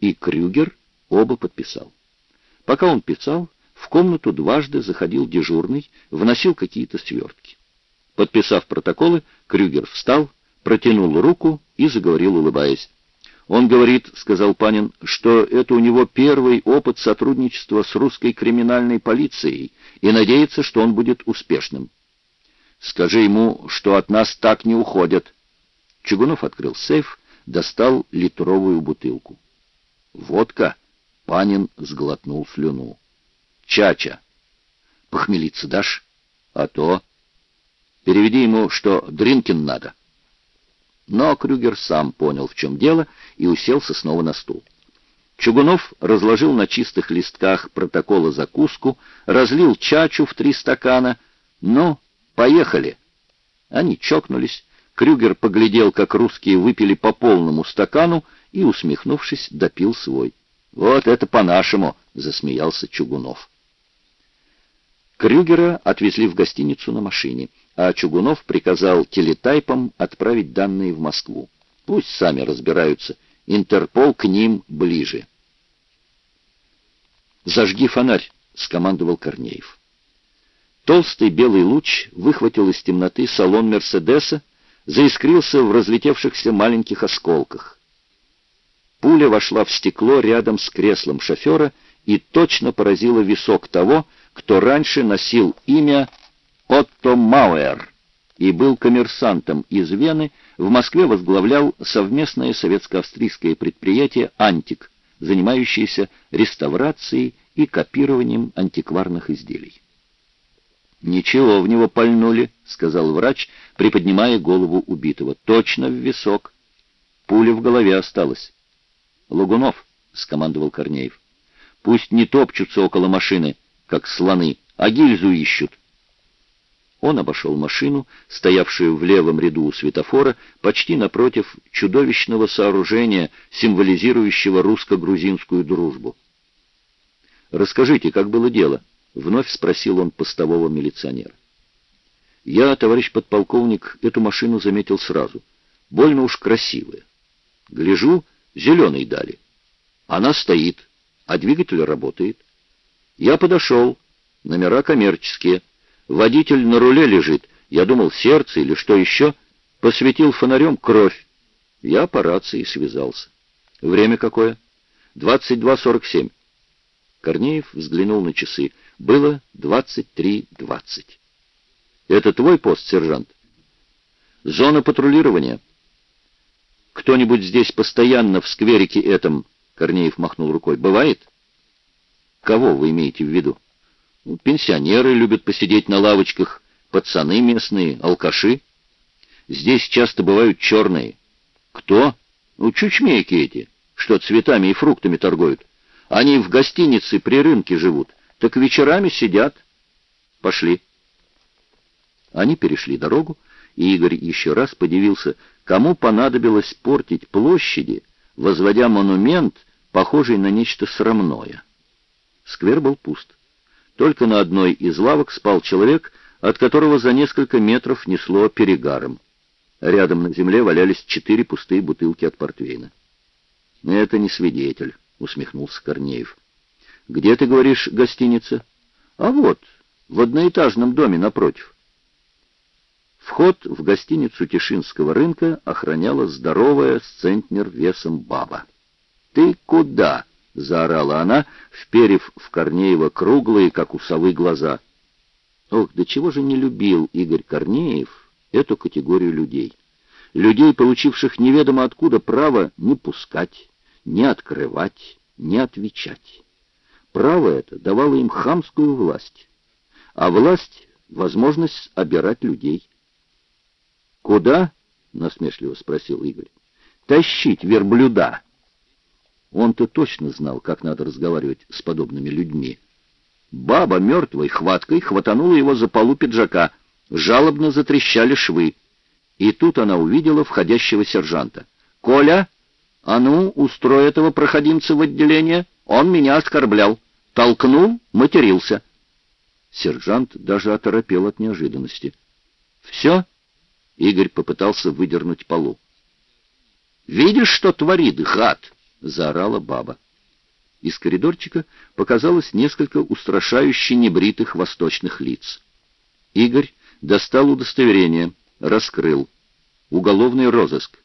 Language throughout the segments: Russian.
и Крюгер оба подписал. Пока он писал, в комнату дважды заходил дежурный, вносил какие-то свертки. Подписав протоколы, Крюгер встал, протянул руку и заговорил, улыбаясь. «Он говорит, — сказал Панин, — что это у него первый опыт сотрудничества с русской криминальной полицией и надеется, что он будет успешным. Скажи ему, что от нас так не уходят». Чугунов открыл сейф, достал литровую бутылку. «Водка!» — Панин сглотнул слюну. «Чача!» «Похмелиться дашь?» «А то!» «Переведи ему, что Дринкин надо». Но Крюгер сам понял, в чем дело, и уселся снова на стул. Чугунов разложил на чистых листках протокола закуску, разлил чачу в три стакана. «Ну, поехали!» Они чокнулись. Крюгер поглядел, как русские выпили по полному стакану, и, усмехнувшись, допил свой. «Вот это по-нашему!» — засмеялся Чугунов. Крюгера отвезли в гостиницу на машине а Чугунов приказал телетайпам отправить данные в Москву. Пусть сами разбираются, Интерпол к ним ближе. «Зажги фонарь», — скомандовал Корнеев. Толстый белый луч выхватил из темноты салон «Мерседеса», заискрился в разлетевшихся маленьких осколках. Пуля вошла в стекло рядом с креслом шофера и точно поразила висок того, кто раньше носил имя Отто Мауэр и был коммерсантом из Вены, в Москве возглавлял совместное советско-австрийское предприятие «Антик», занимающееся реставрацией и копированием антикварных изделий. «Ничего, в него пальнули», — сказал врач, приподнимая голову убитого. «Точно в висок. Пуля в голове осталась». «Лагунов», — скомандовал Корнеев, — «пусть не топчутся около машины, как слоны, а гильзу ищут. Он обошел машину, стоявшую в левом ряду у светофора, почти напротив чудовищного сооружения, символизирующего русско-грузинскую дружбу. «Расскажите, как было дело?» — вновь спросил он постового милиционера. «Я, товарищ подполковник, эту машину заметил сразу. Больно уж красивая. Гляжу, зеленый дали. Она стоит, а двигатель работает. Я подошел, номера коммерческие». Водитель на руле лежит. Я думал, сердце или что еще. Посветил фонарем кровь. Я по рации связался. Время какое? 22.47. Корнеев взглянул на часы. Было 23.20. Это твой пост, сержант? Зона патрулирования. Кто-нибудь здесь постоянно в скверике этом, Корнеев махнул рукой, бывает? Кого вы имеете в виду? Ну, пенсионеры любят посидеть на лавочках, пацаны местные, алкаши. Здесь часто бывают черные. Кто? Ну, чучмейки эти, что цветами и фруктами торгуют. Они в гостинице при рынке живут, так вечерами сидят. Пошли. Они перешли дорогу, и Игорь еще раз подивился, кому понадобилось портить площади, возводя монумент, похожий на нечто срамное. Сквер был пуст. Только на одной из лавок спал человек, от которого за несколько метров несло перегаром. Рядом на земле валялись четыре пустые бутылки от портвейна. «Это не свидетель», — усмехнулся Корнеев. «Где, ты говоришь, гостиница?» «А вот, в одноэтажном доме напротив». Вход в гостиницу Тишинского рынка охраняла здоровая с центнер весом баба. «Ты куда?» — заорала она, вперев в Корнеева круглые, как у совы, глаза. Ох, до чего же не любил Игорь Корнеев эту категорию людей. Людей, получивших неведомо откуда право не пускать, не открывать, не отвечать. Право это давало им хамскую власть, а власть — возможность обирать людей. «Куда?» — насмешливо спросил Игорь. «Тащить верблюда!» Он-то точно знал, как надо разговаривать с подобными людьми. Баба мертвой хваткой хватанула его за полу пиджака. Жалобно затрещали швы. И тут она увидела входящего сержанта. «Коля, а ну, устрой этого проходимца в отделение. Он меня оскорблял. Толкнул, матерился». Сержант даже оторопел от неожиданности. «Все?» — Игорь попытался выдернуть полу. «Видишь, что творит, гад?» — заорала баба. Из коридорчика показалось несколько устрашающе небритых восточных лиц. Игорь достал удостоверение, раскрыл. Уголовный розыск.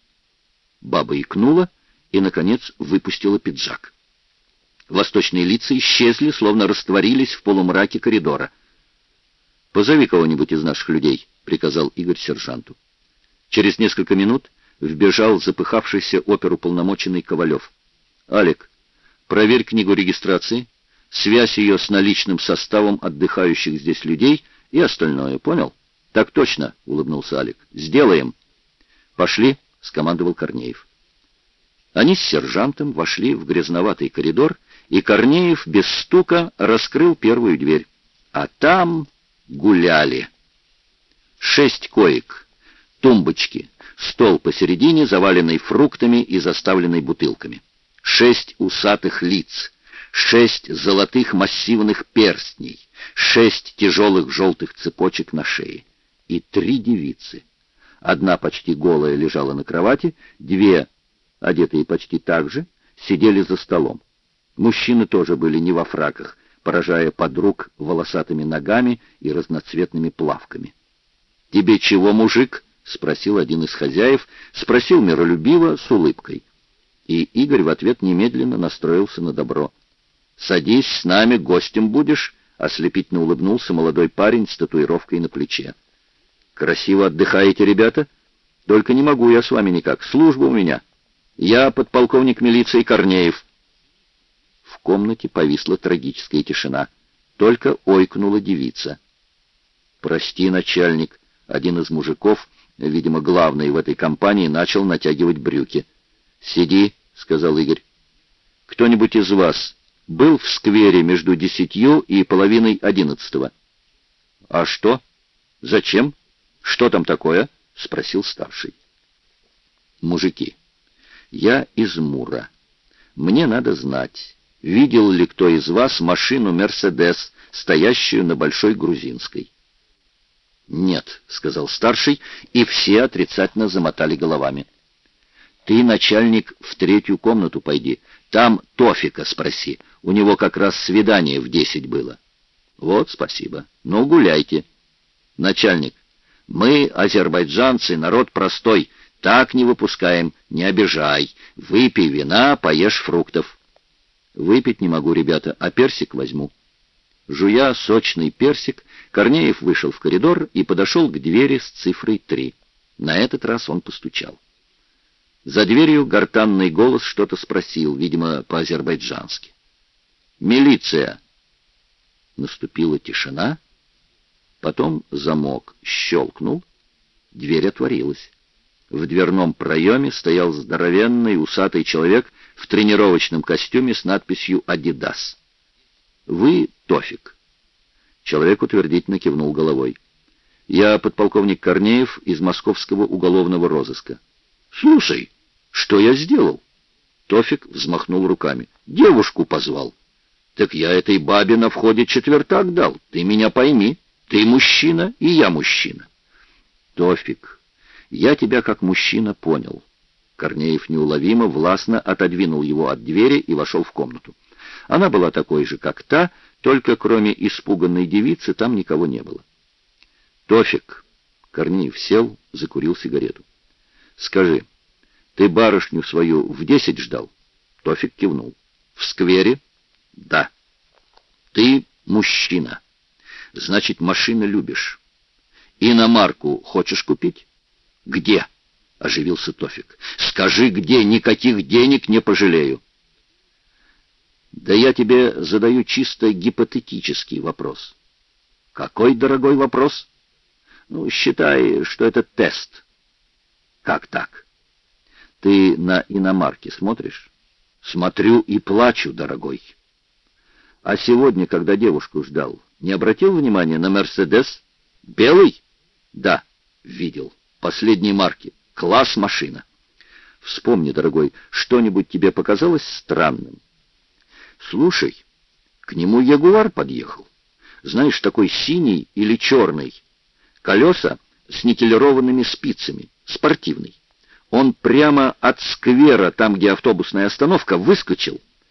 Баба икнула и, наконец, выпустила пиджак. Восточные лица исчезли, словно растворились в полумраке коридора. «Позови кого-нибудь из наших людей», — приказал Игорь сержанту. Через несколько минут вбежал запыхавшийся оперуполномоченный Ковалев. «Алик, проверь книгу регистрации, связь ее с наличным составом отдыхающих здесь людей и остальное, понял?» «Так точно», — улыбнулся Алик. «Сделаем». «Пошли», — скомандовал Корнеев. Они с сержантом вошли в грязноватый коридор, и Корнеев без стука раскрыл первую дверь. А там гуляли. Шесть коек, тумбочки, стол посередине, заваленный фруктами и заставленный бутылками. Шесть усатых лиц, шесть золотых массивных перстней, шесть тяжелых желтых цепочек на шее и три девицы. Одна почти голая лежала на кровати, две, одетые почти так же, сидели за столом. Мужчины тоже были не во фраках, поражая подруг волосатыми ногами и разноцветными плавками. «Тебе чего, мужик?» — спросил один из хозяев, спросил миролюбиво, с улыбкой. И Игорь в ответ немедленно настроился на добро. «Садись, с нами гостем будешь», — ослепительно улыбнулся молодой парень с татуировкой на плече. «Красиво отдыхаете, ребята? Только не могу я с вами никак. Служба у меня. Я подполковник милиции Корнеев». В комнате повисла трагическая тишина. Только ойкнула девица. «Прости, начальник», — один из мужиков, видимо, главный в этой компании, начал натягивать брюки. «Сиди», — сказал Игорь. «Кто-нибудь из вас был в сквере между десятью и половиной одиннадцатого?» «А что? Зачем? Что там такое?» — спросил старший. «Мужики, я из Мура. Мне надо знать, видел ли кто из вас машину «Мерседес», стоящую на Большой Грузинской?» «Нет», — сказал старший, и все отрицательно замотали головами. «Ты, начальник, в третью комнату пойди. Там Тофика спроси. У него как раз свидание в десять было». «Вот, спасибо. Ну, гуляйте». «Начальник, мы, азербайджанцы, народ простой, так не выпускаем, не обижай. Выпей вина, поешь фруктов». «Выпить не могу, ребята, а персик возьму». Жуя сочный персик, Корнеев вышел в коридор и подошел к двери с цифрой три. На этот раз он постучал. За дверью гортанный голос что-то спросил, видимо, по-азербайджански. «Милиция!» Наступила тишина, потом замок щелкнул, дверь отворилась. В дверном проеме стоял здоровенный усатый человек в тренировочном костюме с надписью «Адидас». «Вы Тофик». Человек утвердительно кивнул головой. «Я подполковник Корнеев из московского уголовного розыска». «Слушай, что я сделал?» Тофик взмахнул руками. «Девушку позвал». «Так я этой бабе на входе четвертак дал. Ты меня пойми. Ты мужчина, и я мужчина». «Тофик, я тебя как мужчина понял». Корнеев неуловимо, властно отодвинул его от двери и вошел в комнату. Она была такой же, как та, только кроме испуганной девицы там никого не было. «Тофик!» — Корнеев сел, закурил сигарету. «Скажи, ты барышню свою в десять ждал?» Тофик кивнул. «В сквере?» «Да». «Ты мужчина. Значит, машины любишь. Иномарку хочешь купить?» «Где?» — оживился Тофик. «Скажи, где? Никаких денег не пожалею». Да я тебе задаю чисто гипотетический вопрос. Какой дорогой вопрос? Ну, считай, что это тест. Как так? Ты на иномарке смотришь? Смотрю и плачу, дорогой. А сегодня, когда девушку ждал, не обратил внимания на Мерседес? Белый? Да, видел. Последней марки. Класс машина. Вспомни, дорогой, что-нибудь тебе показалось странным? Слушай, к нему ягуар подъехал. Знаешь, такой синий или черный. Колеса с никелированными спицами, спортивный. Он прямо от сквера, там, где автобусная остановка, выскочил,